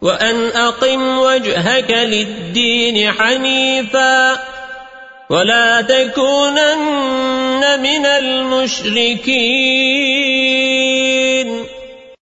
وأن أقم وجهك للدين حنيفا ولا تكونن من المشركين.